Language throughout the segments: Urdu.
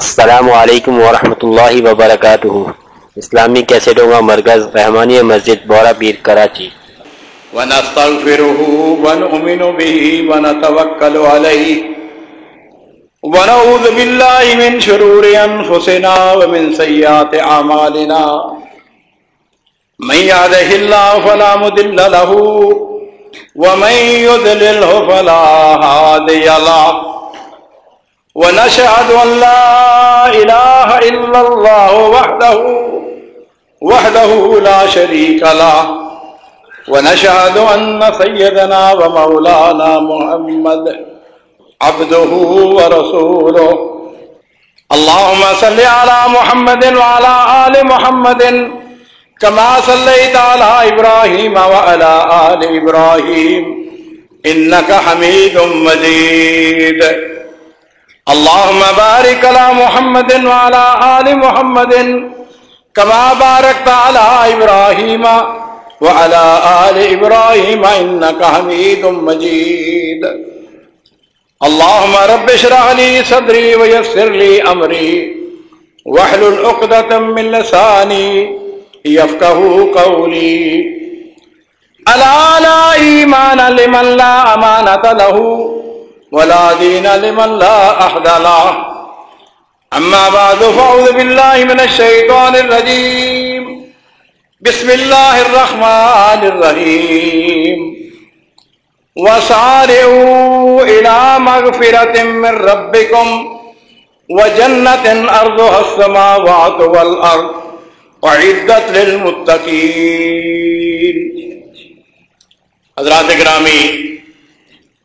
السلام علیکم ورحمۃ اللہ وبرکاتہ۔ اسلامی کیسٹوں کا مرکز رحمانی مسجد بورا پیر کراچی۔ ونستغفره ونؤمن به ونتوكل عليه ونعوذ بالله من شرور أنفسنا ومن سيئات أعمالنا من يهده الله فلا مضل له، ومن يضلله فلا هادي له۔ ونشهد أن لا إله إلا الله وحده وحده لا شريك له، ونشهد أن سيدنا ومولانا محمد عبده ورسوله. اللهم صل على محمد وعلى آل محمد، كما صليت على إبراهيم وعلى آل إبراهيم، إنك حميد مجيد. اللهم بارك على محمد وعلى آل محمد كما باركت على إبراهيم وعلى آل إبراهيم إنك حميد مجيد اللهم رب اشرح لي صدري ويسر لي أمري واحلل عقدة من لساني يفقه قولي ألا لا إيمان لمن لا أمانة له ولا دين لمن لا أحد له. أما بعد، فأعوذ بالله من الشيطان الرجيم. بسم الله الرحمن الرحيم. وسارعوا إلى مغفرة من ربكم. وجنة أرضها السماوات والأرض. وعدت للمتقين. حضرات گرامی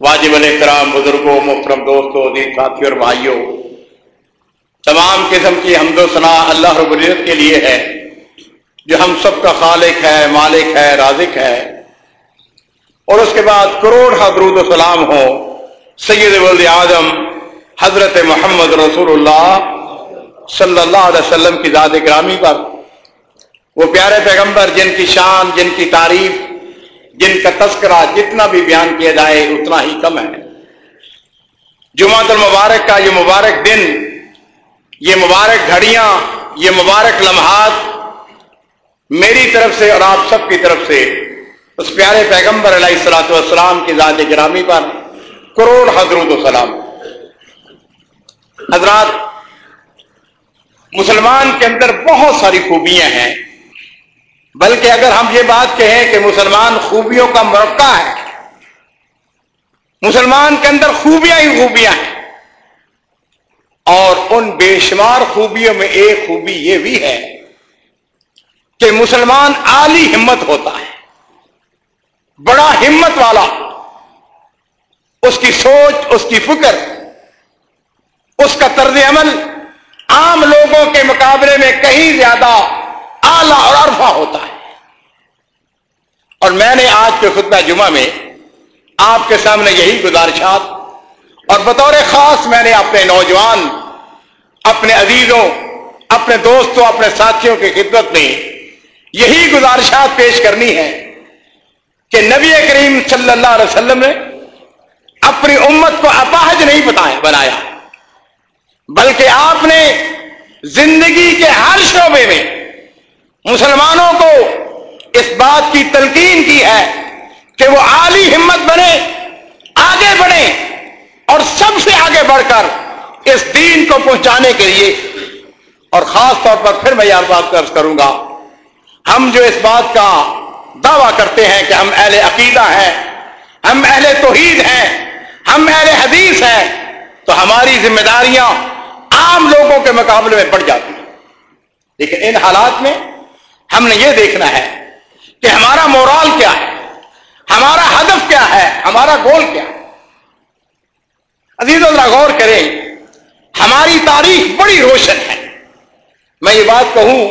واجب الاحترام بزرگوں، محترم دوستوں، دین ساتھی اور بھائیوں، تمام قسم کی حمد و ثناء اللہ رب العزت کے لیے ہے، جو ہم سب کا خالق ہے، مالک ہے، رازق ہے۔ اور اس کے بعد کروڑ حضرود و سلام ہو سید ولد اعظم حضرت محمد رسول اللہ صلی اللہ علیہ وسلم کی ذات گرامی پر۔ وہ پیارے پیغمبر، جن کی شان، جن کی تعریف جن کا تذکرہ جتنا بھی بیان کیا جائے اتنا ہی کم ہے۔ جمعہ المبارک کا یہ مبارک دن، یہ مبارک گھڑیاں، یہ مبارک لمحات میری طرف سے اور آپ سب کی طرف سے اس پیارے پیغمبر علیہ السلاۃ والسلام کی ذات گرامی پر کروڑ حضرت و سلام۔ حضرات، مسلمان کے اندر بہت ساری خوبیاں ہیں۔ بلکہ اگر ہم یہ بات کہیں کہ مسلمان خوبیوں کا مرقع ہے، مسلمان کے اندر خوبیاں ہی خوبیاں ہیں، اور ان بے شمار خوبیوں میں ایک خوبی یہ بھی ہے کہ مسلمان عالی ہمت ہوتا ہے، بڑا ہمت والا، اس کی سوچ، اس کی فکر، اس کا طرز عمل عام لوگوں کے مقابلے میں کہیں زیادہ اعلی اور عرفہ ہوتا ہے۔ اور میں نے آج کے خطبہ جمعہ میں آپ کے سامنے یہی گزارشات اور بطور خاص میں نے اپنے نوجوان، اپنے عزیزوں، اپنے دوستوں، اپنے ساتھیوں کی خدمت میں یہی گزارشات پیش کرنی ہے کہ نبی کریم صلی اللہ علیہ وسلم نے اپنی امت کو اپاہج نہیں بتایا، بنایا۔ بلکہ آپ نے زندگی کے ہر شعبے میں مسلمانوں کو اس بات کی تلقین کی ہے کہ وہ عالی ہمت بنے، آگے بڑھے اور سب سے آگے بڑھ کر اس دین کو پہنچانے کے لیے۔ اور خاص طور پر پھر میں یہ بات درج کروں گا، ہم جو اس بات کا دعویٰ کرتے ہیں کہ ہم اہل عقیدہ ہیں، ہم اہل توحید ہیں، ہم اہل حدیث ہیں، تو ہماری ذمہ داریاں عام لوگوں کے مقابلے میں بڑھ جاتی ہیں۔ لیکن ان حالات میں ہم نے یہ دیکھنا ہے کہ ہمارا مورال کیا ہے؟ ہمارا ہدف کیا ہے؟ ہمارا گول کیا ہے؟ عزیز اللہ، غور کریں، ہماری تاریخ بڑی روشن ہے۔ میں یہ بات کہوں،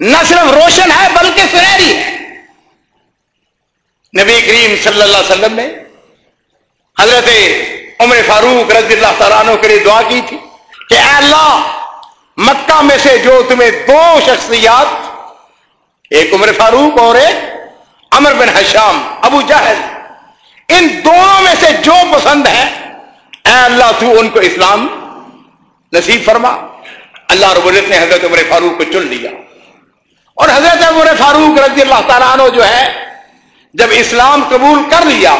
نہ صرف روشن ہے، بلکہ سنہری ہے۔ نبی کریم صلی اللہ علیہ وسلم نے حضرت عمر فاروق رضی اللہ تعالیٰ عنہ کے لیے دعا کی تھی کہ اے اللہ، مکہ میں سے جو تمہیں دو شخصیات ایک عمر فاروق اور ایک امر بن حشام، ابو جہل۔ ان دونوں میں سے جو پسند ہے اے اللہ تو ان کو اسلام نصیب فرما۔ اللہ رب العزت نے حضرت عمر فاروق کو چن لیا۔ اور حضرت عمر فاروق رضی اللہ تعالیٰ عنہ جو ہے، جب اسلام قبول کر لیا،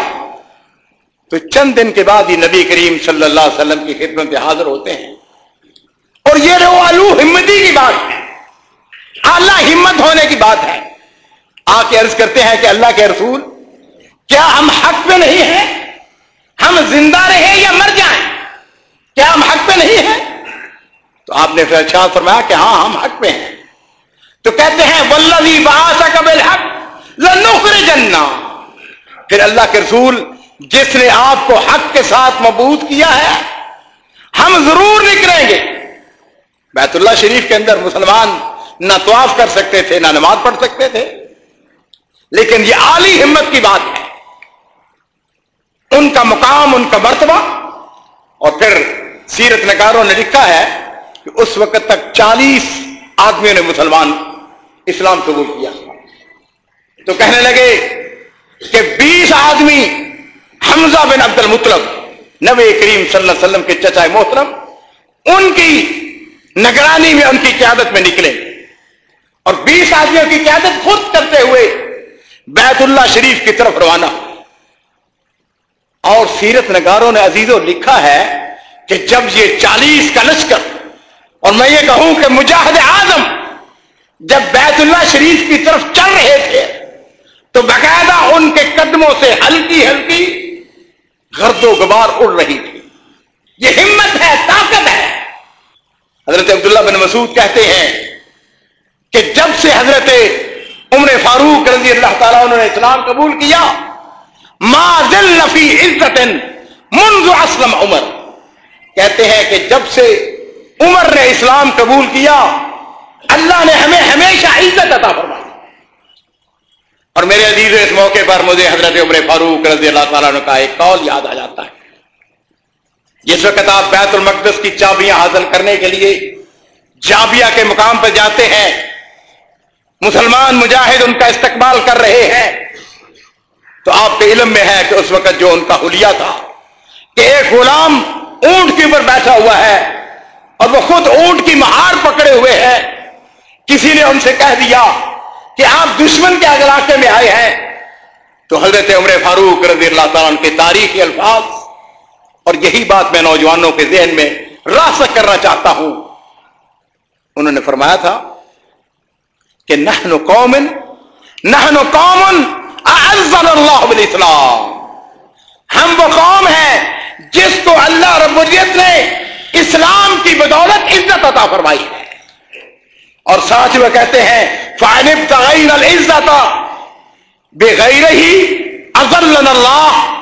تو چند دن کے بعد ہی نبی کریم صلی اللہ علیہ وسلم کی خدمت میں حاضر ہوتے ہیں۔ اور یہ رو آلو ہمتی کی بات۔ ہے اعلی ہمت ہونے کی بات ہے۔ آ کے عرض کرتے ہیں کہ اللہ کے رسول، کیا ہم حق پہ نہیں ہیں؟ ہم زندہ رہیں یا مر جائیں؟ کیا ہم حق پہ نہیں ہیں؟ تو آپ نے پھر اچھا فرمایا کہ ہاں ہم حق پہ ہیں۔ تو کہتے ہیں ولوی باسا قبل حق لنوخر جنا پھر اللہ کے رسول، جس نے آپ کو حق کے ساتھ مبوط کیا ہے، ہم ضرور نکلیں گے۔ بیت اللہ شریف کے اندر مسلمان نہ طواف کر سکتے تھے، نہ نماز پڑھ سکتے تھے۔ لیکن یہ عالی ہمت کی بات ہے۔ ان کا مقام، ان کا مرتبہ۔ اور پھر سیرت نگاروں نے لکھا ہے کہ اس وقت تک چالیس آدمیوں نے مسلمان اسلام قبول کیا۔ تو کہنے لگے کہ بیس آدمی، حمزہ بن عبد المطلب نبی کریم صلی اللہ علیہ وسلم کے چچا محترم، ان کی نگرانی میں، ان کی قیادت میں نکلے۔ اور بیس آدمیوں کی قیادت خود کرتے ہوئے بیت اللہ شریف کی طرف روانہ۔ اور سیرت نگاروں نے عزیزوں لکھا ہے کہ جب یہ چالیس کا لشکر، اور میں یہ کہوں کہ مجاہد اعظم، جب بیت اللہ شریف کی طرف چل رہے تھے، تو باقاعدہ ان کے قدموں سے ہلکی ہلکی گرد و غبار اڑ رہی تھی۔ یہ ہمت ہے، طاقت ہے۔ حضرت عبداللہ بن مسعود کہتے ہیں کہ جب سے حضرت عمر فاروق رضی اللہ تعالیٰ انہوں نے اسلام قبول کیا، ما دل نفی عزت منذ اسلم عمر۔ کہتے ہیں کہ جب سے عمر نے اسلام قبول کیا، اللہ نے ہمیں ہمیشہ عزت عطا فرمائی۔ اور میرے عزیز، اس موقع پر مجھے حضرت عمر فاروق رضی اللہ تعالیٰ کا ایک کال یاد آ جاتا ہے۔ جس وقت آپ بیت المقدس کی چابیاں حاصل کرنے کے لیے جابیا کے مقام پر جاتے ہیں مسلمان مجاہد ان کا استقبال کر رہے ہیں۔ تو آپ کے علم میں ہے کہ اس وقت جو ان کا حلیہ تھا کہ ایک غلام اونٹ کے اوپر بیٹھا ہوا ہے اور وہ خود اونٹ کی مہار پکڑے ہوئے ہیں۔ کسی نے ان سے کہہ دیا کہ آپ دشمن کے علاقے میں آئے ہیں۔ تو حضرت عمر فاروق رضی اللہ تعالیٰ کے تاریخی الفاظ اور یہی بات میں نوجوانوں کے ذہن میں راسک کرنا چاہتا ہوں۔ انہوں نے فرمایا تھا کہ نحن قوم نحن قوم اعزنا اللہ بالاسلام۔ ہم وہ قوم ہیں جس کو اللہ رب العزت نے اسلام کی بدولت عزت عطا فرمائی ہے۔ اور ساتھ وہ کہتے ہیں فائنب تغیر العزت بغیر ہی ازل اللہ۔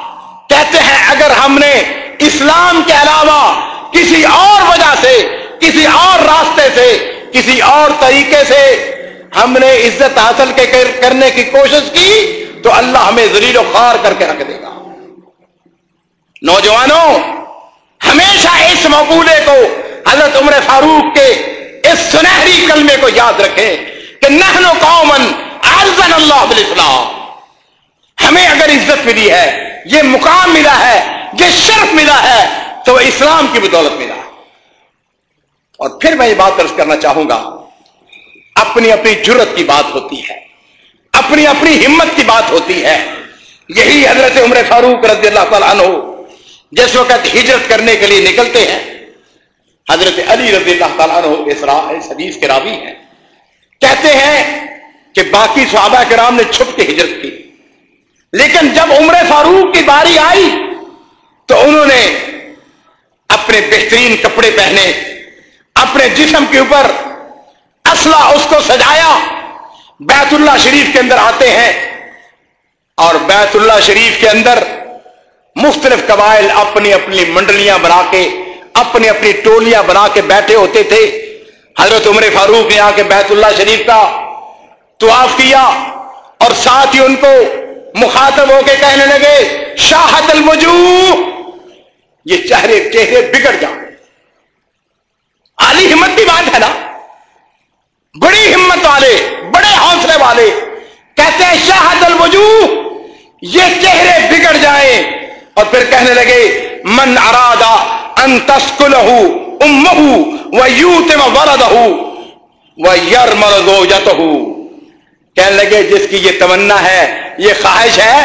کہتے ہیں، اگر ہم نے اسلام کے علاوہ کسی اور وجہ سے، کسی اور راستے سے، کسی اور طریقے سے ہم نے عزت حاصل کے کرنے کی کوشش کی تو اللہ ہمیں زلیل و خوار کر کے رکھ دے گا۔ نوجوانوں، ہمیشہ اس مقولے کو حضرت عمر فاروق کے اس سنہری کلمے کو یاد رکھیں کہ نحن قومن ارزن اللہ بالاسلام۔ ہمیں اگر عزت ملی ہے، یہ مقام ملا ہے، یہ شرف ملا ہے، تو وہ اسلام کی بدولت ملا۔ اور پھر میں یہ بات درج کرنا چاہوں گا اپنی اپنی جرت کی بات ہوتی ہے، اپنی اپنی ہمت کی بات ہوتی ہے۔ یہی حضرت عمر فاروق رضی اللہ تعالیٰ عنہ جس وقت ہجرت کرنے کے لیے نکلتے ہیں، حضرت علی رضی اللہ تعالیٰ عنہ اس حدیث کے راوی ہیں۔ کہتے ہیں کہ باقی صحابہ کرام نے چھپ کے ہجرت کی۔ لیکن جب عمر فاروق کی باری آئی تو انہوں نے اپنے بہترین کپڑے پہنے، اپنے جسم کے اوپر اسلحہ اس کو سجایا۔ بیت اللہ شریف کے اندر آتے ہیں اور بیت اللہ شریف کے اندر مختلف قبائل اپنی اپنی منڈلیاں بنا کے، اپنی اپنی ٹولیاں بنا کے بیٹھے ہوتے تھے۔ حضرت عمر فاروق نے آ کے بیت اللہ شریف کا طواف کیا اور ساتھ ہی ان کو مخاطب ہو کے کہنے لگے، شاہت الوجوہ۔ یہ چہرے چہرے بگڑ جائیں عالی ہمت کی بات ہے نا۔ بڑی ہمت والے، بڑے حوصلے والے۔ کہتے ہیں، شاہد الوجوہ، یہ چہرے بگڑ جائیں۔ اور پھر کہنے لگے، من ارادہ ان تسکلہ امہ و یوتم ولدہ کہنے لگے، جس کی یہ تمنا ہے، یہ خواہش ہے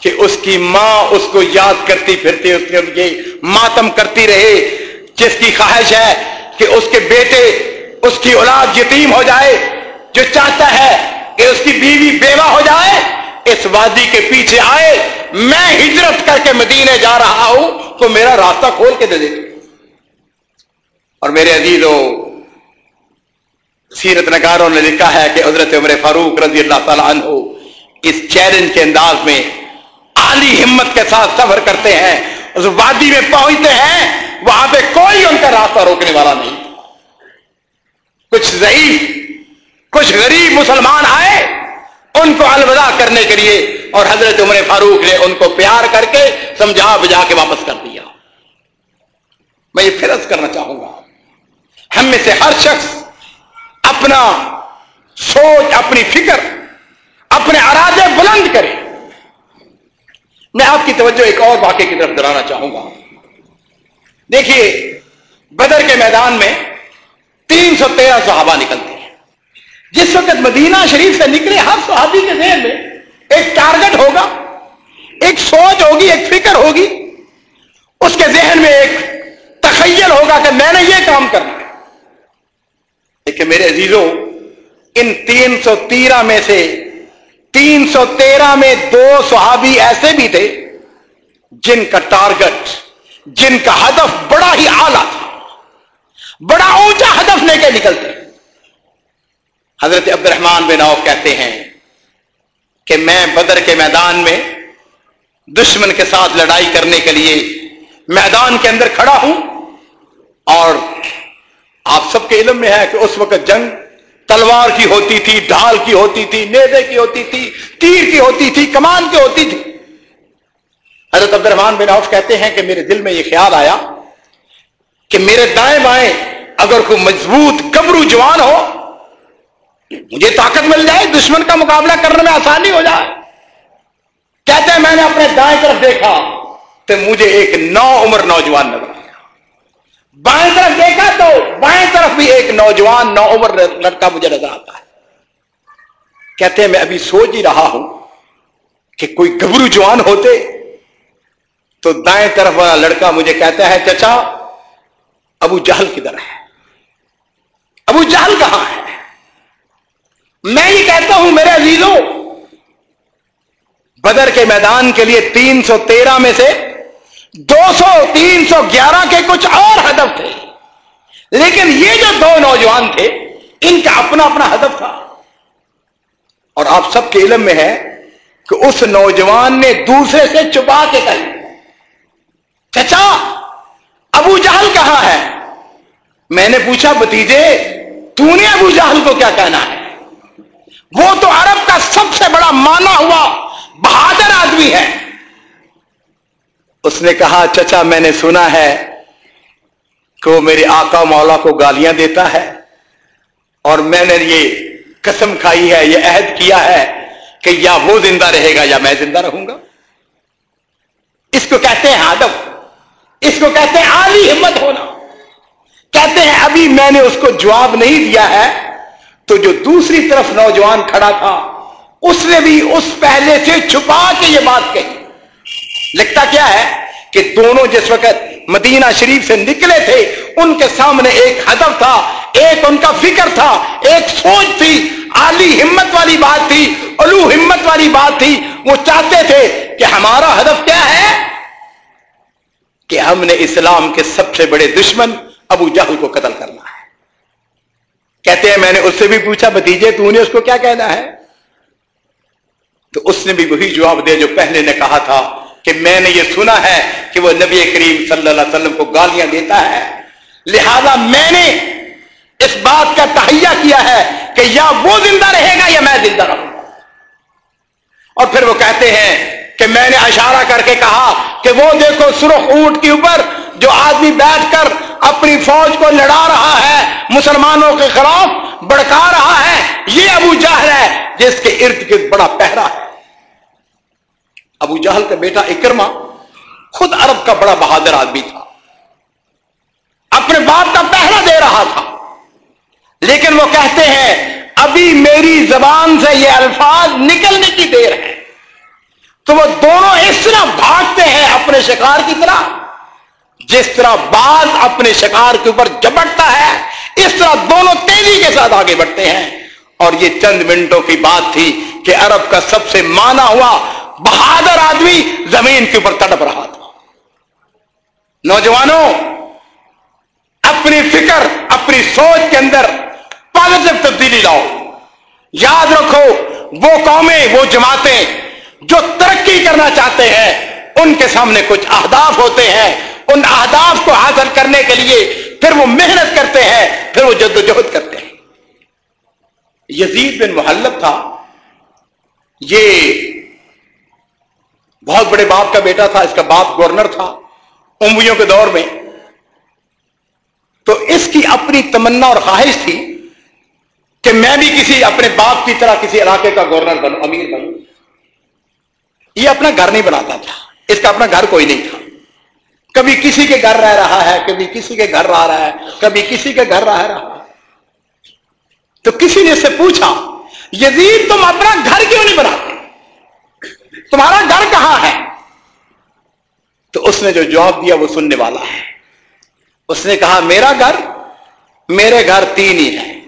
کہ اس کی ماں اس کو یاد کرتی پھرتی، اس کے ماتم کرتی رہے۔ جس کی خواہش ہے کہ اس کے بیٹے اس کی اولاد یتیم ہو جائے، جو چاہتا ہے کہ اس کی بیوی بیوہ ہو جائے، اس وادی کے پیچھے آئے، میں ہجرت کر کے مدینے جا رہا ہوں، تو میرا راستہ کھول کے دے دے۔ اور میرے عزیزوں، سیرت نگاروں نے لکھا ہے کہ حضرت عمر فاروق رضی اللہ تعالیٰ عنہ اس چیلنج کے انداز میں عالی ہمت کے ساتھ سفر کرتے ہیں، اس وادی میں پہنچتے ہیں، وہاں پہ کوئی ان کا راستہ روکنے والا نہیں۔ کچھ ضعیف، کچھ غریب مسلمان آئے ان کو الوداع کرنے کے لیے اور حضرت عمر فاروق نے ان کو پیار کر کے سمجھا بجا کے واپس کر دیا۔ میں یہ فرض کرنا چاہوں گا، ہم میں سے ہر شخص اپنا سوچ، اپنی فکر، اپنے ارادے بلند کرے۔ میں آپ کی توجہ ایک اور واقعے کی طرف دلانا چاہوں گا۔ دیکھیے، بدر کے میدان میں تین سو تیرہ صحابہ نکلتے ہیں۔ جس وقت مدینہ شریف سے نکلے، ہر صحابی کے ذہن میں ایک ٹارگٹ ہوگا، ایک سوچ ہوگی، ایک فکر ہوگی۔ اس کے ذہن میں ایک تخیل ہوگا کہ میں نے یہ کام کرنا ہے۔ دیکھیے میرے عزیزوں، ان تین سو تیرہ میں سے تین سو تیرہ میں دو صحابی ایسے بھی تھے جن کا ٹارگٹ، جن کا ہدف بڑا ہی اعلیٰ تھا۔ بڑا اونچا ہدف لے کے نکلتے ہیں۔ حضرت عبد الرحمان بن عوف کہتے ہیں کہ میں بدر کے میدان میں دشمن کے ساتھ لڑائی کرنے کے لیے میدان کے اندر کھڑا ہوں اور آپ سب کے علم میں ہے کہ اس وقت جنگ تلوار کی ہوتی تھی، ڈھال کی ہوتی تھی، نیزے کی ہوتی تھی، تیر کی ہوتی تھی، کمان کی ہوتی تھی۔ حضرت عبد الرحمان بن عوف کہتے ہیں کہ میرے دل میں یہ خیال آیا کہ میرے دائیں بائیں اگر کوئی مضبوط گبرو جوان ہو، مجھے طاقت مل جائے، دشمن کا مقابلہ کرنے میں آسانی ہو جائے۔ کہتے ہیں، میں نے اپنے دائیں طرف دیکھا تو مجھے ایک نو عمر نوجوان نظر آیا۔ بائیں طرف دیکھا تو بائیں طرف بھی ایک نوجوان نو عمر لڑکا مجھے نظر آتا ہے۔ کہتے ہیں، میں ابھی سوچ ہی رہا ہوں کہ کوئی گبرو جوان ہوتے تو دائیں طرف والا لڑکا مجھے کہتا ہے، چچا ابو جہل کدھر ہے۔ ابو جہل کہاں ہے؟ میں یہ کہتا ہوں میرے عزیزوں، بدر کے میدان کے لیے تین سو تیرہ میں سے دو سو، تین سو گیارہ کے کچھ اور ہدف تھے۔ لیکن یہ جو دو نوجوان تھے، ان کا اپنا اپنا ہدف تھا۔ اور آپ سب کے علم میں ہے کہ اس نوجوان نے دوسرے سے چپا کے کہی۔ چچا کہا ہے؟ میں نے پوچھا، بتیجے، تو نے ابو جہل کو کیا کہنا ہے؟ وہ تو عرب کا سب سے بڑا مانا ہوا بہادر آدمی ہے۔ اس نے کہا، چچا، میں نے سنا ہے کہ وہ میرے آقا مولا کو گالیاں دیتا ہے اور میں نے یہ قسم کھائی ہے، یہ عہد کیا ہے کہ یا وہ زندہ رہے گا یا میں زندہ رہوں گا۔ اس کو کہتے ہیں آدم۔ اس کو کہتے ہیں عالی ہمت ہونا۔ کہتے ہیں ابھی میں نے اس کو جواب نہیں دیا ہے، تو جو دوسری طرف نوجوان کھڑا تھا، اس نے بھی اس پہلے سے چھپا کے یہ بات کہی۔ لکھتا کیا ہے کہ دونوں جس وقت مدینہ شریف سے نکلے تھے، ان کے سامنے ایک ہدف تھا، ایک ان کا فکر تھا، ایک سوچ تھی۔ عالی ہمت والی بات تھی الو ہمت والی بات تھی۔ وہ چاہتے تھے کہ ہمارا ہدف کیا ہے؟ کہ ہم نے اسلام کے سب سے بڑے دشمن ابو جہل کو قتل کرنا ہے۔ کہتے ہیں، میں نے اس سے بھی پوچھا بتیجے تو نے اس کو کیا کہنا ہے؟ تو اس نے بھی وہی جواب دیا جو پہلے نے کہا تھا کہ میں نے یہ سنا ہے کہ وہ نبی کریم صلی اللہ علیہ وسلم کو گالیاں دیتا ہے۔ لہذا میں نے اس بات کا تہیا کیا ہے کہ یا وہ زندہ رہے گا یا میں زندہ رہوں۔ گا اور پھر وہ کہتے ہیں کہ میں نے اشارہ کر کے کہا کہ وہ دیکھو سرخ اونٹ کے اوپر جو آدمی بیٹھ کر اپنی فوج کو لڑا رہا ہے، مسلمانوں کے خلاف بڑکا رہا ہے، یہ ابو جہل ہے، جس کے ارد گرد بڑا پہرا ہے۔ ابو جہل کا بیٹا اکرما خود عرب کا بڑا بہادر آدمی تھا۔ اپنے باپ کا پہرا دے رہا تھا۔ لیکن وہ کہتے ہیں، ابھی میری زبان سے یہ الفاظ نکلنے کی دیر ہے۔ تو وہ دونوں اس طرح بھاگتے ہیں اپنے شکار کی طرح۔ جس طرح باز اپنے شکار کے اوپر جپٹتا ہے، اس طرح دونوں تیزی کے ساتھ آگے بڑھتے ہیں۔ اور یہ چند منٹوں کی بات تھی کہ عرب کا سب سے مانا ہوا بہادر آدمی زمین کے اوپر تڑپ رہا تھا۔ نوجوانوں، اپنی فکر، اپنی سوچ کے اندر پازیٹو تبدیلی لاؤ۔ یاد رکھو، وہ قومیں، وہ جماعتیں جو ترقی کرنا چاہتے ہیں، ان کے سامنے کچھ اہداف ہوتے ہیں۔ ان اہداف کو حاصل کرنے کے لیے پھر وہ محنت کرتے ہیں، پھر وہ جد و جہد کرتے ہیں۔ یزید بن محلب تھا۔ یہ بہت بڑے باپ کا بیٹا تھا، اس کا باپ گورنر تھا امویوں کے دور میں۔ تو اس کی اپنی تمنا اور خواہش تھی کہ میں بھی کسی اپنے باپ کی طرح کسی علاقے کا گورنر بنوں، امیر بنوں۔ یہ اپنا گھر نہیں بناتا تھا۔ اس کا اپنا گھر کوئی نہیں تھا۔ کبھی کسی کے گھر رہ رہا ہے، کبھی کسی کے گھر رہ رہا ہے، کبھی کسی کے گھر رہ رہا ہے۔ تو کسی نے سے پوچھا، یزید، تم اپنا گھر کیوں نہیں بناتے؟ تمہارا گھر کہاں ہے؟ تو اس نے جو جواب دیا، وہ سننے والا ہے۔ اس نے کہا، میرا گھر میرے گھر تین ہی ہے۔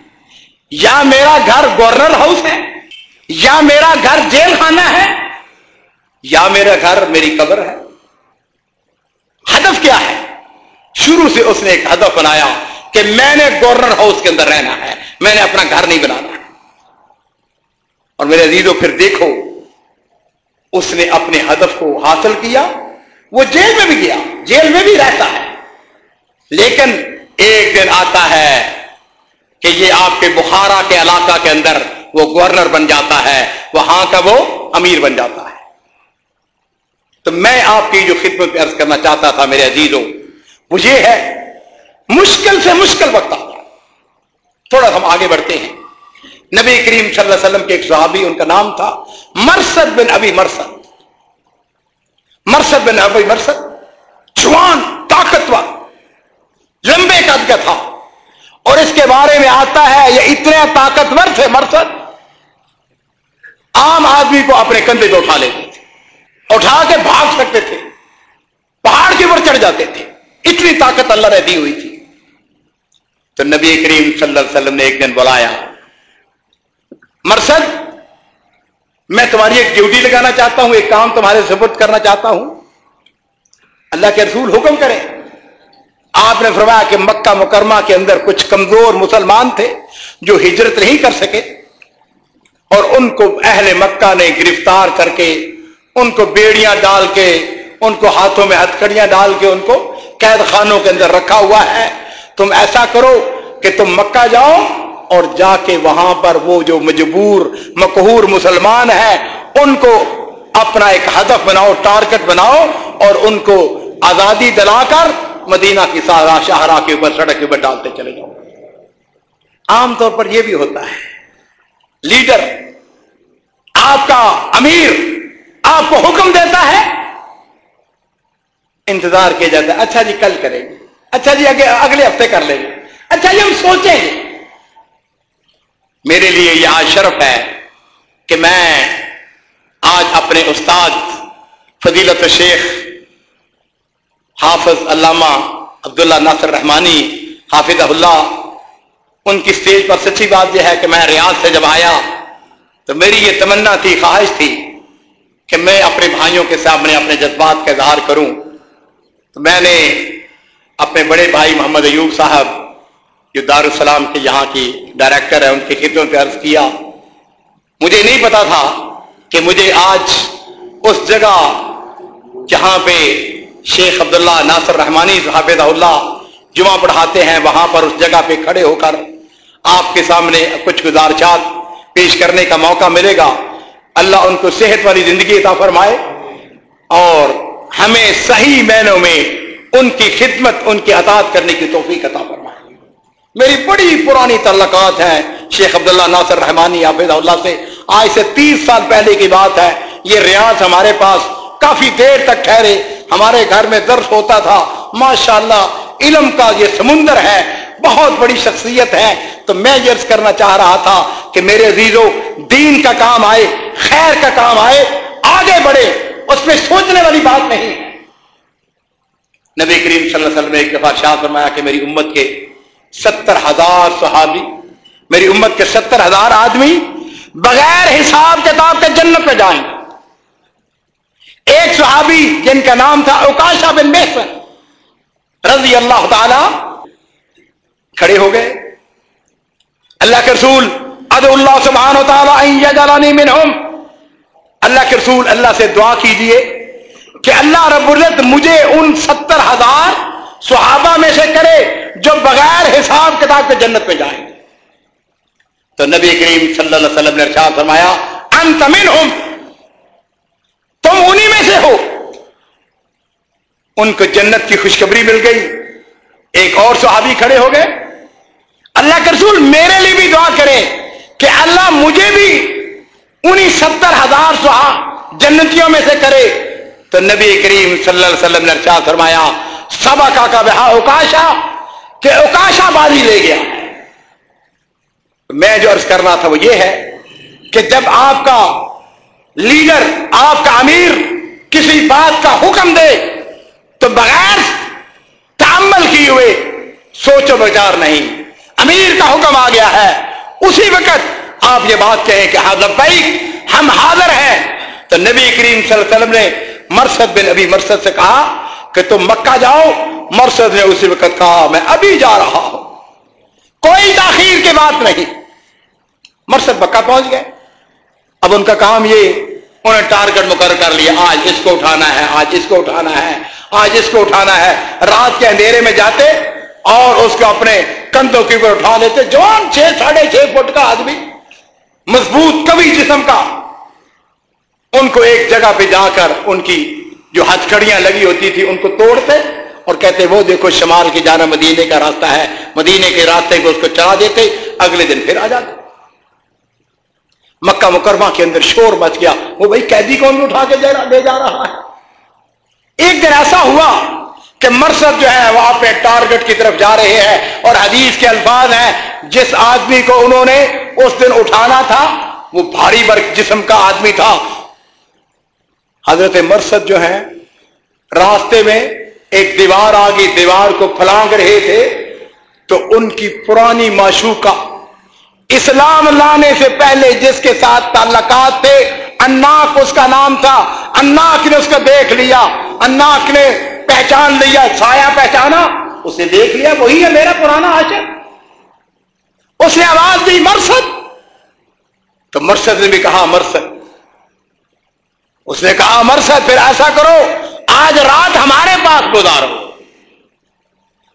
یا میرا گھر گورنر ہاؤس ہے، یا میرا گھر جیل خانہ ہے یا میرا گھر، میری قبر ہے۔ ہدف کیا ہے؟ شروع سے اس نے ایک ہدف بنایا کہ میں نے گورنر ہاؤس کے اندر رہنا ہے، میں نے اپنا گھر نہیں بنانا۔ اور میرے عزیزوں پھر دیکھو، اس نے اپنے ہدف کو حاصل کیا۔ وہ جیل میں بھی گیا، جیل میں بھی رہتا ہے۔ لیکن ایک دن آتا ہے کہ یہ آپ کے بخارا کے علاقہ کے اندر وہ گورنر بن جاتا ہے، وہاں کا وہ امیر بن جاتا ہے۔ تو میں آپ کی جو خدمت عرض کرنا چاہتا تھا میرے عزیزوں وہ یہ ہے، مشکل سے مشکل وقت آ تھوڑا ہم آگے بڑھتے ہیں۔ نبی کریم صلی اللہ علیہ وسلم کے ایک صحابی، ان کا نام تھا مرسد بن ابھی مرسد مرسد بن ابھی مرسد جوان، طاقتور، لمبے قد کا تھا۔ اور اس کے بارے میں آتا ہے، یہ اتنے طاقتور تھے مرسد عام آدمی کو اپنے کندھے پہ اٹھا لیتے۔ اٹھا کے بھاگ سکتے تھے۔ پہاڑ کے اوپر چڑھ جاتے تھے۔ اتنی طاقت اللہ نے دی ہوئی تھی۔ تو نبی کریم صلی اللہ علیہ وسلم نے ایک دن بلایا مرسد میں تمہاری ایک ڈیوٹی لگانا چاہتا ہوں، ایک کام تمہارے سبت کرنا چاہتا ہوں۔ اللہ کے رسول حکم کرے آپ نے فرمایا کہ مکہ مکرمہ کے اندر کچھ کمزور مسلمان تھے جو ہجرت نہیں کر سکے، اور ان کو اہل مکہ نے گرفتار کر کے ان کو بیڑیاں ڈال کے، ان کو ہاتھوں میں ہتھکڑیاں ڈال کے ان کو قید خانوں کے اندر رکھا ہوا ہے۔ تم ایسا کرو کہ تم مکہ جاؤ اور جا کے وہاں پر وہ جو مجبور، مقہور مسلمان ہیں، ان کو اپنا ایک ہدف بناؤ، ٹارگٹ بناؤ اور ان کو آزادی دلا کر مدینہ کی سارا شاہراہ کے اوپر، سڑک کے اوپر ڈالتے چلے جاؤ۔ عام طور پر یہ بھی ہوتا ہے۔ لیڈر، آپ کا امیر آپ کو حکم دیتا ہے؟ انتظار کیا جاتا ہے۔ اچھا جی کل کریں گے۔ اچھا جی اگلے ہفتے کر لیں گے۔ اچھا جی ہم سوچیں گے۔ میرے لیے یہ آج شرف ہے کہ میں آج اپنے استاد فضیلت شیخ حافظ علامہ عبداللہ ناصر رحمانی حافظ اللہ، ان کی اسٹیج پر سچی بات یہ ہے کہ میں ریاض سے جب آیا تو میری یہ تمنا تھی، خواہش تھی کہ میں اپنے بھائیوں کے سامنے اپنے جذبات کا اظہار کروں۔ تو میں نے اپنے بڑے بھائی محمد ایوب صاحب، جو دارالسلام کے یہاں کی ڈائریکٹر ہے، ان کی خدمت پہ عرض کیا۔ مجھے نہیں پتا تھا کہ مجھے آج اس جگہ جہاں پہ شیخ عبداللہ ناصر رحمانی حافظ اللہ جمعہ پڑھاتے ہیں، وہاں پر اس جگہ پہ کھڑے ہو کر آپ کے سامنے کچھ گزارشات پیش کرنے کا موقع ملے گا۔ اللہ ان کو صحت والی زندگی عطا فرمائے اور ہمیں صحیح معنوں میں ان کی خدمت، ان کی اطاعت کرنے کی توفیق عطا فرمائے۔ میری بڑی پرانی تعلقات ہیں۔ شیخ عبداللہ ناصر رحمانی حافظ اللہ سے آج سے تیس سال پہلے کی بات ہے۔ یہ ریاض ہمارے پاس کافی دیر تک ٹھہرے۔ ہمارے گھر میں درس ہوتا تھا۔ ماشاءاللہ، علم کا یہ سمندر ہے۔ بہت بڑی شخصیت ہے۔ تو میں یہ عرض کرنا چاہ رہا تھا کہ میرے عزیزوں دین کا کام آئے، خیر کا کام آئے، آگے بڑھے، اس میں سوچنے والی بات نہیں۔ نبی کریم صلی اللہ علیہ وسلم نے ایک دفعہ شاہ فرمایا کہ میری امت کے ستر ہزار صحابی، میری امت کے ستر ہزار آدمی بغیر حساب کتاب کے جنت پہ جائیں۔ ایک صحابی جن کا نام تھا اوکاشا بن محسن رضی اللہ تعالی، کھڑے ہو گئے۔ اللہ کے رسول اد اللہ سبحان و تعالی منہم۔ اللہ کے رسول، اللہ سے دعا کیجیے کہ اللہ رب العزت مجھے ان ستر ہزار صحابہ میں سے کرے جو بغیر حساب کتاب کے جنت میں جائیں۔ تو نبی کریم صلی اللہ علیہ وسلم نے ارشاد فرمایا، انت منہم۔ تم انہی میں سے ہو۔ ان کو جنت کی خوشخبری مل گئی۔ ایک اور صحابی کھڑے ہو گئے۔ اللہ کے رسول میرے لیے بھی دعا کرے کہ اللہ مجھے بھی انہی ستر ہزار سہا جنتیوں میں سے کرے۔ تو نبی کریم صلی اللہ علیہ وسلم نے ارشاد فرمایا، سبا کا کا بہا اوکاشا، کہ اوکاشا بازی لے گیا۔ میں جو عرض کرنا تھا وہ یہ ہے کہ جب آپ کا لیڈر، آپ کا امیر کسی بات کا حکم دے، تو بغیر تعمل کیے ہوئے سوچو بچار نہیں۔ امیر کا حکم آ گیا ہے۔ اسی وقت آپ یہ بات کہیں کہ حاضر بھائی، ہم حاضر ہیں۔ تو نبی کریم صلی اللہ علیہ وسلم نے مرسد بن ابھی مرسد سے کہا کہ تم مکہ جاؤ۔ مرسد نے اسی وقت کہا، میں ابھی جا رہا ہوں۔ کوئی تاخیر کی بات نہیں۔ مرسد مکہ پہنچ گئے۔ اب ان کا کام یہ انہیں ٹارگٹ مقرر کر لیا، آج اس کو اٹھانا ہے، آج اس کو اٹھانا ہے، آج اس کو اٹھانا ہے۔ رات کے اندھیرے میں جاتے اور اس کو اپنے کندھوں کے اوپر اٹھا لیتے۔ جوان چھ، ساڑھے چھ فٹ کا آدمی، مضبوط کبھی جسم کا۔ ان کو ایک جگہ پہ جا کر ان کی جو ہتھکڑیاں لگی ہوتی تھی، ان کو توڑتے اور کہتے، وہ دیکھو شمال کی جانا مدینے کا راستہ ہے۔ مدینے کے راستے کو اس کو چلا دیتے، اگلے دن پھر آ جاتے۔ مکہ مکرمہ کے اندر شور مچ گیا۔ وہ بھائی قیدی کون اٹھا کے لے جا رہا ہے؟ ایک دن ایسا ہوا کہ مرسد جو ہے وہاں پہ ٹارگٹ کی طرف جا رہے ہیں اور حدیث کے الفاظ ہیں، جس آدمی کو انہوں نے اس دن اٹھانا تھا، وہ بھاری برق جسم کا آدمی تھا۔ حضرت مرسد جو ہے راستے میں ایک دیوار آ گئی دیوار کو پھلانگ رہے تھے، تو ان کی پرانی معشوقہ اسلام لانے سے پہلے جس کے ساتھ تعلقات تھے اناک اس کا نام تھا۔ اناک نے اس کو دیکھ لیا۔ اناک نے پہچان لیا سایہ پہچانا، اسے دیکھ لیا، وہی ہے میرا پرانا عاشق۔ اس نے آواز دی، مرسد۔ تو مرسد نے بھی کہا، مرسد۔ اس نے کہا، مرسد، پھر ایسا کرو، آج رات ہمارے پاس گزارو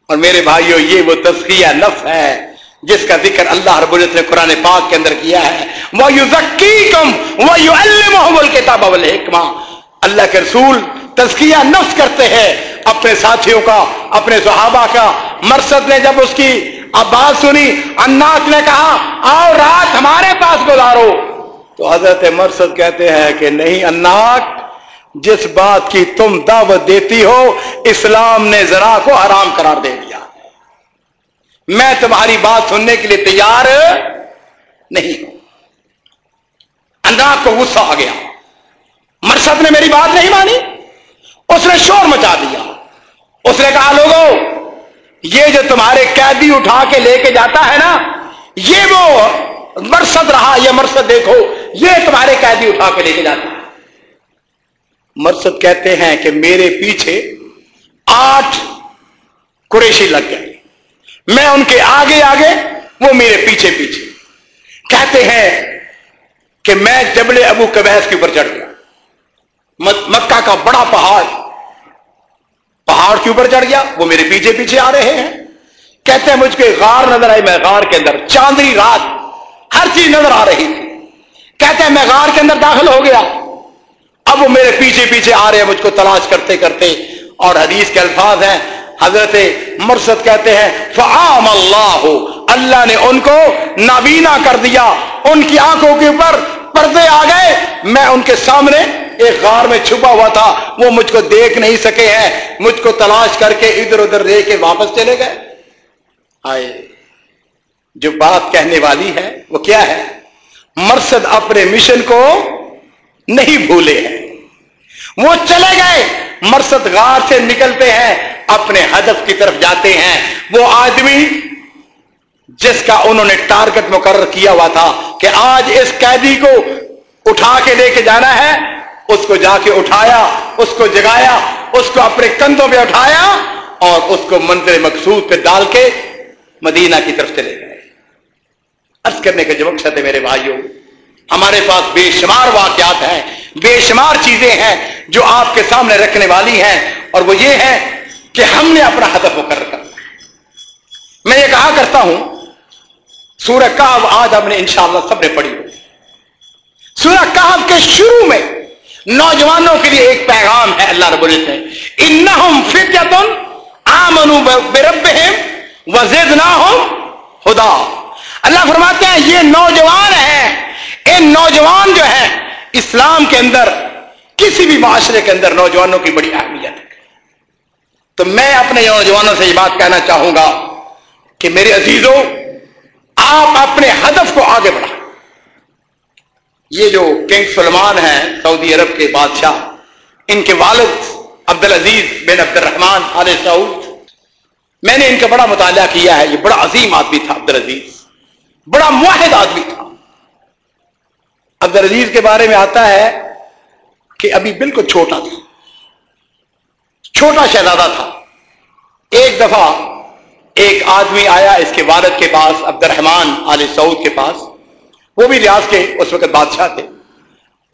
اور میرے بھائیوں یہ وہ تزکیہ نف ہے، جس کا ذکر اللہ رب العزت نے قرآن پاک کے اندر کیا ہے۔ وہ یو ذکی کم وہ یو المحل اللہ کے رسول تزکیہ نفس کرتے ہیں اپنے ساتھیوں کا، اپنے صحابہ کا۔ مرسد نے جب اس کی آواز سنی اناک نے کہا، آؤ رات ہمارے پاس گزارو۔ تو حضرت مرسد کہتے ہیں کہ نہیں اناک جس بات کی تم دعوت دیتی ہو، اسلام نے ذرا کو حرام قرار دے دیا۔ میں تمہاری بات سننے کے لیے تیار نہیں ہوں۔ اناک کو غصہ آ گیا۔ مرسد نے میری بات نہیں مانی۔ اس نے شور مچا دیا۔ اس نے کہا لوگوں یہ جو تمہارے قیدی اٹھا کے لے کے جاتا ہے نا، یہ وہ مرسد رہا، یہ مرسد دیکھو، یہ تمہارے قیدی اٹھا کے لے کے جاتا ہے۔ مرسد کہتے ہیں کہ میرے پیچھے آٹھ قریشی لگ گئے۔ میں ان کے آگے آگے، وہ میرے پیچھے پیچھے۔ کہتے ہیں کہ میں جبل ابو کبیس کے اوپر چڑھ گیا۔ مکہ کا بڑا پہاڑ۔ پہاڑ کے اوپر چڑھ گیا؟ وہ میرے پیچھے پیچھے آ رہے ہیں۔ کہتے ہیں مجھ کو غار نظر آئی میں غار کے اندر چاندنی رات ہر چیز نظر آ رہی تھی۔ کہتے ہیں میں غار کے اندر داخل ہو گیا۔ اب وہ میرے پیچھے پیچھے آ رہے ہیں، مجھ کو تلاش کرتے کرتے۔ اور حدیث کے الفاظ ہیں، حضرت مرسد کہتے ہیں، فعام اللہ ہو اللہ نے ان کو نابینا کر دیا۔ ان کی آنکھوں کے اوپر پردے آ گئے۔ میں ان کے سامنے ایک غار میں چھپا ہوا تھا، وہ مجھ کو دیکھ نہیں سکے ہیں۔ مجھ کو تلاش کر کے ادھر ادھر دے کے واپس چلے گئے۔ آئے۔ جو بات کہنے والی ہے، وہ کیا ہے؟ مرسد اپنے مشن کو نہیں بھولے ہیں۔ وہ چلے گئے۔ مرسد غار سے نکلتے ہیں، اپنے ہدف کی طرف جاتے ہیں۔ وہ آدمی جس کا انہوں نے ٹارگٹ مقرر کیا ہوا تھا کہ آج اس قیدی کو اٹھا کے لے کے جانا ہے اس کو جا کے اٹھایا، اس کو جگایا، اس کو اپنے کندھوں پہ اٹھایا اور اس کو منظر مقصود پہ ڈال کے مدینہ کی طرف چلے گئے۔ ارض کرنے کا جو مقصد ہے میرے بھائیوں، ہمارے پاس بے شمار واقعات ہیں، بے شمار چیزیں ہیں جو آپ کے سامنے رکھنے والی ہیں اور وہ یہ ہے کہ ہم نے اپنا ہدف مقرر کرنا میں یہ کہا کرتا ہوں، سورہ کہف آج ہم نے انشاءاللہ سب نے پڑھی ہوگی۔ سورہ کہف کے شروع میں نوجوانوں کے لیے ایک پیغام ہے اللہ رب العزت نے۔ انہم فتیتن آمنوا بربہم وزدناہم خدا اللہ فرماتے ہیں، یہ نوجوان ہیں۔ ان نوجوان جو ہیں، اسلام کے اندر، کسی بھی معاشرے کے اندر نوجوانوں کی بڑی اہمیت ہے۔ تو میں اپنے نوجوانوں سے یہ بات کہنا چاہوں گا کہ میرے عزیزوں، آپ اپنے ہدف کو آگے بڑھائیں یہ جو کنگ سلمان ہیں سعودی عرب کے بادشاہ، ان کے والد عبد العزیز بن عبد الرحمان علیہ سعود، میں نے ان کا بڑا مطالعہ کیا ہے، یہ بڑا عظیم آدمی تھا عبد العزیز بڑا معاہد آدمی تھا۔ عبد العزیز کے بارے میں آتا ہے کہ ابھی بالکل چھوٹا تھا۔ چھوٹا شہزادہ تھا۔ ایک دفعہ ایک آدمی آیا اس کے والد کے پاس عبد الرحمان علی سعود کے پاس۔ وہ بھی ریاض کے اس وقت بادشاہ تھے۔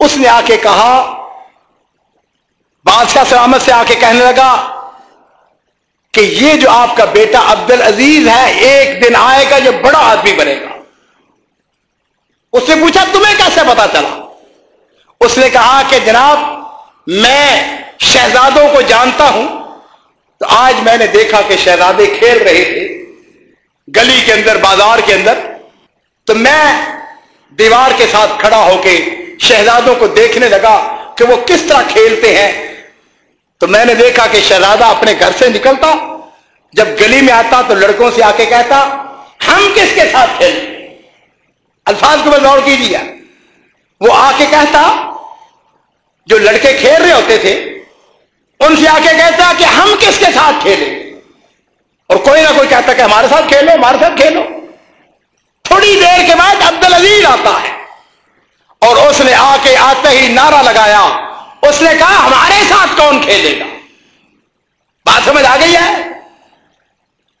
اس نے آ کے کہا، بادشاہ سلامت سے آ کے کہنے لگا کہ یہ جو آپ کا بیٹا عبد العزیز ہے، ایک دن آئے گا، یہ بڑا آدمی بنے گا۔ اس نے پوچھا، تمہیں کیسے پتا چلا؟ اس نے کہا کہ جناب، میں شہزادوں کو جانتا ہوں۔ تو آج میں نے دیکھا کہ شہزادے کھیل رہے تھے، گلی کے اندر، بازار کے اندر۔ تو میں دیوار کے ساتھ کھڑا ہو کے شہزادوں کو دیکھنے لگا کہ وہ کس طرح کھیلتے ہیں۔ تو میں نے دیکھا کہ شہزادہ اپنے گھر سے نکلتا، جب گلی میں آتا تو لڑکوں سے آ کے کہتا، ہم کس کے ساتھ کھیلتے الفاظ کو غور کیجیے۔ وہ آ کے کہتا، جو لڑکے کھیل رہے ہوتے تھے، ان سے آ کے کہتا کہ ہم کس کے ساتھ کھیلیں؟ اور کوئی نہ کوئی کہتا کہ ہمارے ساتھ کھیلو، ہمارے ساتھ کھیلو۔ تھوڑی دیر کے بعد عبد العزیز آتا ہے اور اس نے آ کے آتے ہی نعرہ لگایا۔ اس نے کہا، ہمارے ساتھ کون کھیلے گا؟ بات سمجھ آ گئی ہے؟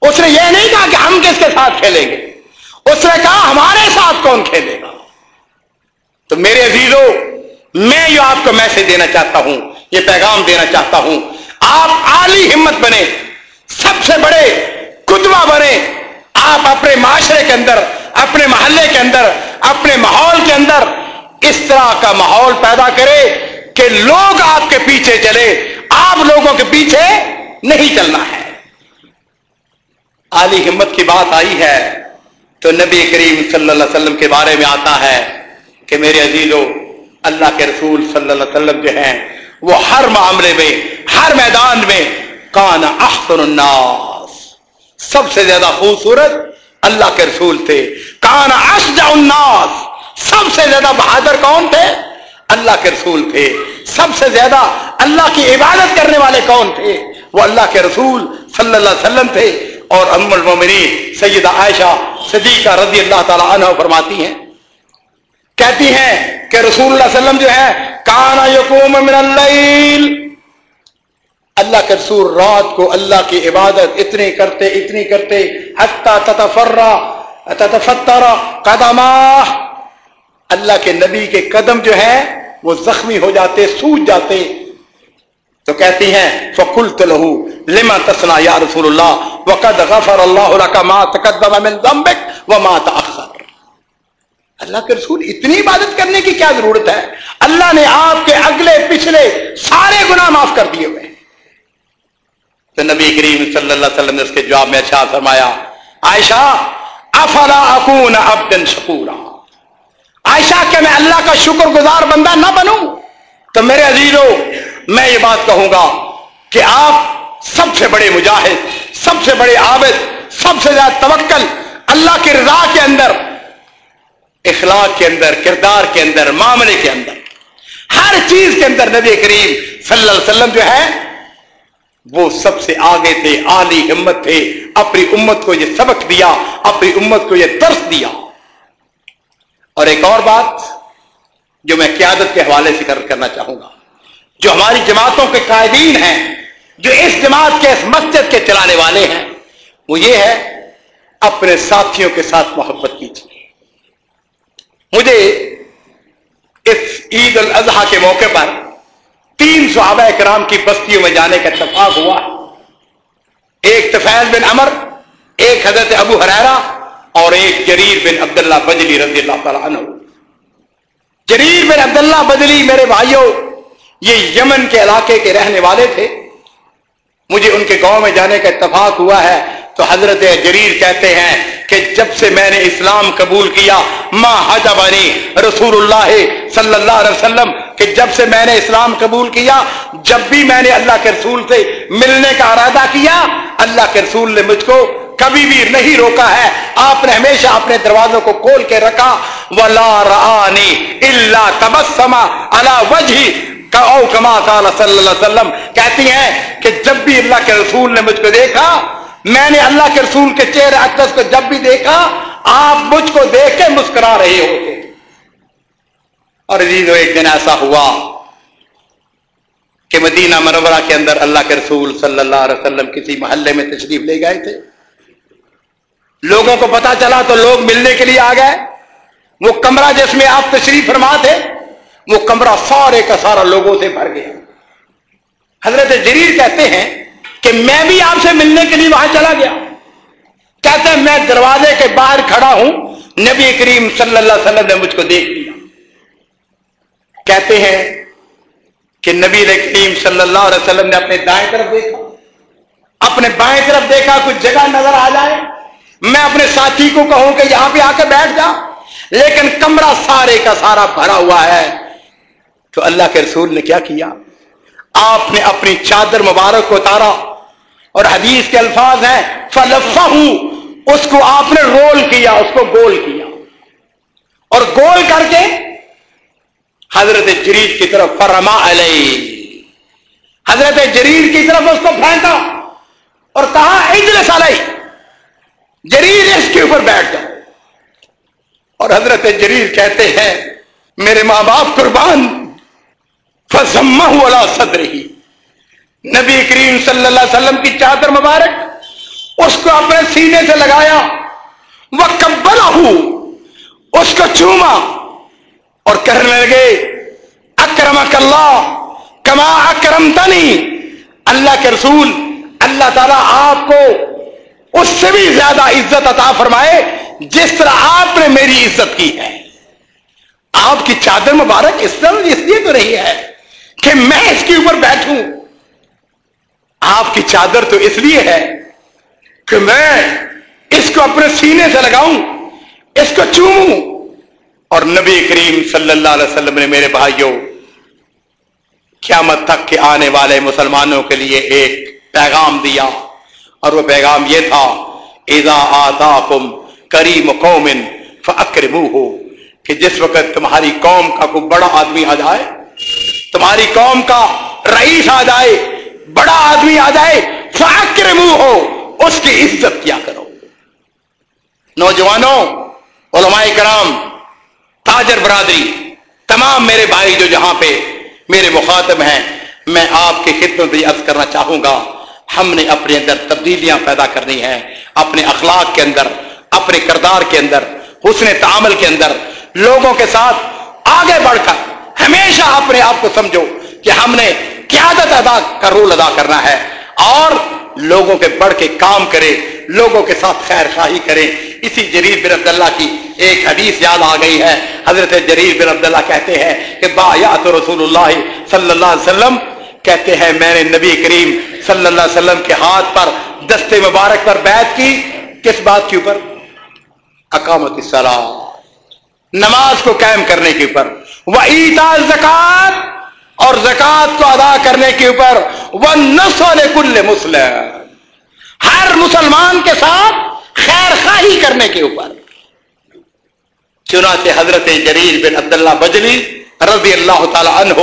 اس نے یہ نہیں کہا کہ ہم کس کے ساتھ کھیلیں گے۔ اس نے کہا، ہمارے ساتھ کون کھیلے گا؟ تو میرے عزیزوں میں جو آپ کو میسج دینا چاہتا ہوں، یہ پیغام دینا چاہتا ہوں۔ آپ عالی ہمت بنے، سب سے بڑے کتبہ بنے، آپ اپنے معاشرے کے اندر اپنے محلے کے اندر، اپنے ماحول کے اندر اس طرح کا ماحول پیدا کرے کہ لوگ آپ کے پیچھے چلے۔ آپ لوگوں کے پیچھے نہیں چلنا ہے۔ عالی ہمت کی بات آئی ہے تو نبی کریم صلی اللہ علیہ وسلم کے بارے میں آتا ہے کہ میرے عزیزوں اللہ کے رسول صلی اللہ علیہ وسلم جو ہیں، وہ ہر معاملے میں، ہر میدان میں کان احسن الناس۔ سب سے زیادہ خوبصورت اللہ کے رسول تھے۔ کان اشجع الناس۔ سب سے زیادہ بہادر کون تھے؟ اللہ کے رسول تھے۔ سب سے زیادہ اللہ کی عبادت کرنے والے کون تھے؟ وہ اللہ کے رسول صلی اللہ علیہ وسلم تھے۔ اور ام المومنین، سیدہ عائشہ صدیقہ رضی اللہ تعالی عنہ فرماتی ہیں۔ کہتی ہیں کہ رسول اللہ علیہ وسلم جو ہے کانا یقوم من اللیل۔ اللہ کے رسول رات کو اللہ کی عبادت اتنی کرتے اتنی کرتے، حتی تتفرہ تتفتر قدمہ۔ اللہ کے نبی کے قدم جو ہے وہ زخمی ہو جاتے، سوج جاتے۔ تو کہتی ہیں، فقلت له، لما تصنع یا رسول اللہ؟ وقد غفر اللہ لك ما تقدم من ذنبك وما تاخر اللہ کے رسول اتنی عبادت کرنے کی کیا ضرورت ہے؟ اللہ نے آپ کے اگلے، پچھلے سارے گناہ معاف کر دیے ہوئے۔ تو نبی کریم صلی اللہ علیہ وسلم نے اس کے جواب میں اچھا فرمایا، عائشہ، افلا اکون عبدا شکورا؟ عائشہ کہ میں اللہ کا شکر گزار بندہ نہ بنوں؟ تو میرے عزیزوں میں یہ بات کہوں گا کہ آپ سب سے بڑے مجاہد، سب سے بڑے عابد، سب سے زیادہ توکل اللہ کی رضا کے اندر، اخلاق کے اندر، کردار کے اندر، معاملے کے اندر، ہر چیز کے اندر نبی کریم صلی اللہ علیہ وسلم جو ہے وہ سب سے آگے تھے، عالی ہمت تھے، اپنی امت کو یہ سبق دیا، اپنی امت کو یہ درس دیا۔ اور ایک اور بات جو میں قیادت کے حوالے سے کرنا چاہوں گا، جو ہماری جماعتوں کے قائدین ہیں، جو اس جماعت کے، اس مسجد کے چلانے والے ہیں، وہ یہ ہے، اپنے ساتھیوں کے ساتھ محبت کیجیے۔ مجھے اس عید الاضحیٰ کے موقع پر تین صحابہ کرام کی بستیوں میں جانے کا اتفاق ہوا۔ ایک تفیل بن امر ایک حضرت ابو حرارا اور ایک جریر بن عبداللہ بجلی رضی اللہ تعالیٰ عنہ۔ جریر بن عبداللہ بجلی میرے بھائیوں، یہ یمن کے علاقے کے رہنے والے تھے۔ مجھے ان کے گاؤں میں جانے کا اتفاق ہوا ہے۔ تو حضرت جریر کہتے ہیں کہ جب سے میں نے اسلام قبول کیا، ماں حجبانی رسول اللہ صلی اللہ علیہ وسلم کہ جب سے میں نے اسلام قبول کیا، جب بھی میں نے اللہ کے رسول سے ملنے کا ارادہ کیا، اللہ کے رسول نے مجھ کو کبھی بھی نہیں روکا ہے۔ آپ نے ہمیشہ اپنے دروازوں کو کھول کے رکھا۔ ولا رانی اللہ تبسما اللہ وجہ کما صلی اللہ علیہ وسلم۔ کہتی ہیں کہ جب بھی اللہ کے رسول نے مجھ کو دیکھا، میں نے اللہ کے رسول کے چہرے اقدس کو جب بھی دیکھا، آپ مجھ کو دیکھ کے مسکرا رہے ہوتے اور ایک دن ایسا ہوا کہ مدینہ مرورہ کے اندر اللہ کے رسول صلی اللہ علیہ وسلم کسی محلے میں تشریف لے گئے تھے۔ لوگوں کو پتا چلا تو لوگ ملنے کے لیے آ گئے۔ وہ کمرہ جس میں آپ تشریف فرما تھے، وہ کمرہ سارے کا سارا لوگوں سے بھر گیا۔ حضرت جریر کہتے ہیں کہ میں بھی آپ سے ملنے کے لیے وہاں چلا گیا۔ کہتے ہیں میں دروازے کے باہر کھڑا ہوں، نبی کریم صلی اللہ علیہ وسلم نے مجھ کو دیکھ لیا۔ کہتے ہیں کہ نبی کریم صلی اللہ علیہ وسلم نے اپنے دائیں طرف دیکھا، اپنے بائیں طرف دیکھا، کچھ جگہ نظر آ جائے۔ میں اپنے ساتھی کو کہوں کہ یہاں پہ آ کے بیٹھ جا، لیکن کمرہ سارے کا سارا بھرا ہوا ہے۔ تو اللہ کے رسول نے کیا کیا؟ آپ نے اپنی چادر مبارک کو اتارا اور حدیث کے الفاظ ہیں فلفا ہوں اس کو آپ نے رول کیا، اس کو گول کیا۔ اور گول کر کے حضرت جریر کی طرف فرما علیہ حضرت جریر کی طرف اس کو پھینکا اور کہا اجلس علیہ جریر اس کے اوپر بیٹھ جاؤ اور حضرت جریر کہتے ہیں، میرے ماں باپ قربان فضمہ والا صدر ہی نبی کریم صلی اللہ علیہ وسلم کی چادر مبارک، اس کو اپنے سینے سے لگایا۔ وہ کبلا ہوں اس کو چوما۔ اور کہنے لگے اکرم اللہ کما اکرم تنی اللہ کے رسول، اللہ تعالیٰ آپ کو اس سے بھی زیادہ عزت عطا فرمائے جس طرح آپ نے میری عزت کی ہے۔ آپ کی چادر مبارک اس طرح اس لیے تو نہیں ہے کہ میں اس کے اوپر بیٹھوں۔ آپ کی چادر تو اس لیے ہے کہ میں اس کو اپنے سینے سے لگاؤں، اس کو چوموں۔ اور نبی کریم صلی اللہ علیہ وسلم نے میرے بھائیوں، قیامت تک کے آنے والے مسلمانوں کے لیے ایک پیغام دیا۔ اور وہ پیغام یہ تھا ایزا آتا کم کریم قومن فکر ہو کہ جس وقت تمہاری قوم کا کوئی بڑا آدمی آ جائے، تمہاری قوم کا رئیس آ جائے، بڑا آدمی آ جائے فاکر منہ ہو اس کی عزت کیا کرو۔ نوجوانوں، علماء کرام تاجر برادری، تمام میرے بھائی جو جہاں پہ میرے مخاطب ہیں، میں آپ کی خدمت عرض کرنا چاہوں گا۔ ہم نے اپنے اندر تبدیلیاں پیدا کرنی ہیں، اپنے اخلاق کے اندر، اپنے کردار کے اندر، حسن تعامل کے اندر۔ لوگوں کے ساتھ آگے بڑھ کر ہمیشہ اپنے آپ کو سمجھو کہ ہم نے قیادت ادا کا رول ادا کرنا ہے۔ اور لوگوں کے بڑھ کے کام کرے لوگوں کے ساتھ خیر خواہی کرے اسی جریر بن عبداللہ کی ایک حدیث یاد آ گئی ہے۔ حضرت جریر بن عبداللہ کہتے ہیں کہ با رسول اللہ صلی اللہ علیہ وسلم کہتے ہیں، میں نے نبی کریم صلی اللہ علیہ وسلم کے ہاتھ پر دستے مبارک پر بیعت کی۔ کس بات کے اوپر؟ اقامت السلام نماز کو قائم کرنے کے اوپر۔ وہ زکات اور زکات کو ادا کرنے کے اوپر وہ نسل کل مسلم۔ ہر مسلمان کے ساتھ خیر خواہی کرنے کے اوپر۔ چنانچہ حضرت جریر بن عبداللہ بجلی رضی اللہ تعالی عنہ،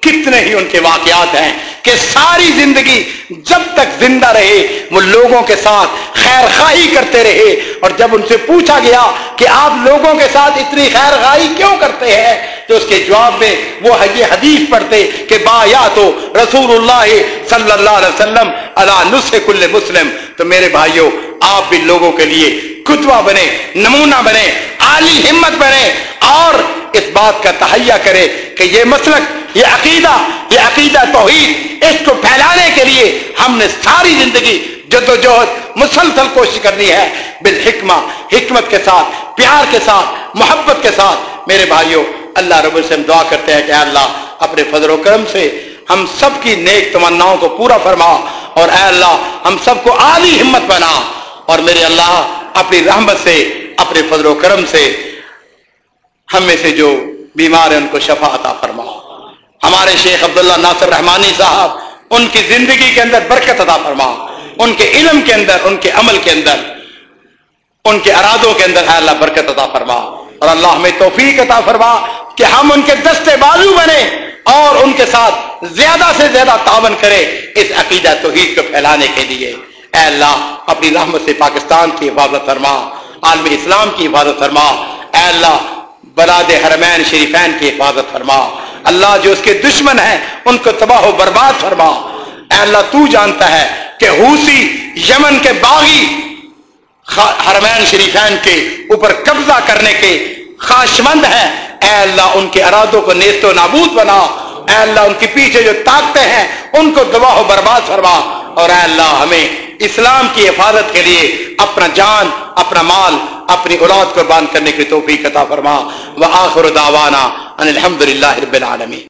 کتنے ہی ان کے واقعات ہیں۔ کہ ساری زندگی جب تک زندہ رہے، وہ لوگوں کے ساتھ خیر خواہی کرتے رہے۔ اور جب ان سے پوچھا گیا کہ آپ لوگوں کے ساتھ اتنی خیر خواہی کیوں کرتے ہیں، تو اس کے جواب میں وہ یہ حدیث پڑھتے کہ با یا تو رسول اللہ صلی اللہ علیہ وسلم اللہ نسخ کل مسلم۔ تو میرے بھائیوں آپ بھی لوگوں کے لیے کتوا بنے، نمونہ بنے، عالی ہمت بنے اور اس بات کا تہیا کرے کہ یہ مسلک، یہ عقیدہ یہ عقیدہ توحید، اس کو پھیلانے کے لیے ہم نے ساری زندگی جد و جہد مسلسل کوشش کرنی ہے۔ بالحکمہ، حکمت کے ساتھ، پیار کے ساتھ، محبت کے ساتھ۔ میرے بھائیوں، اللہ رب سے ہم دعا کرتے ہیں کہ اللہ، اپنے فضل و کرم سے ہم سب کی نیک تمناؤں کو پورا فرما اور اے اللہ، ہم سب کو عالی ہمت بنا اور میرے اللہ اپنی رحمت سے، اپنے فضل و کرم سے ہم میں سے جو بیمار ہیں، ان کو شفا عطا فرما ہمارے شیخ عبداللہ ناصر رحمانی صاحب، ان کی زندگی کے اندر برکت عطا فرما ان کے علم کے اندر، ان کے عمل کے اندر، ان کے ارادوں کے اندر اللہ برکت عطا فرما اور اللہ ہمیں توفیق عطا فرما کہ ہم ان کے دستے بازو بنے اور ان کے ساتھ زیادہ سے زیادہ تعاون کرے اس عقیدہ توحید کو پھیلانے کے لیے۔ اے اللہ، اپنی رحمت سے پاکستان کی حفاظت فرما، عالم اسلام کی حفاظت فرما۔ اے اللہ، بلاد حرمین شریفین کی حفاظت فرما۔ اللہ جو اس کے دشمن ہیں، ان کو تباہ و برباد فرما۔ اے اللہ، تو جانتا ہے کہ حوثی یمن کے باغی حرمین شریفین کے اوپر قبضہ کرنے کے خواہشمند ہیں۔ اے اللہ، ان کے ارادوں کو نیست و نابود بنا۔ اے اللہ، ان کے پیچھے جو طاقتیں ہیں، ان کو تباہ و برباد فرما۔ اور اے اللہ، ہمیں اسلام کی حفاظت کے لیے اپنا جان، اپنا مال، اپنی اولاد قربان کرنے کی توفیق عطا فرما۔ وہ آخر داوانا الحمد للہ رب العالمین۔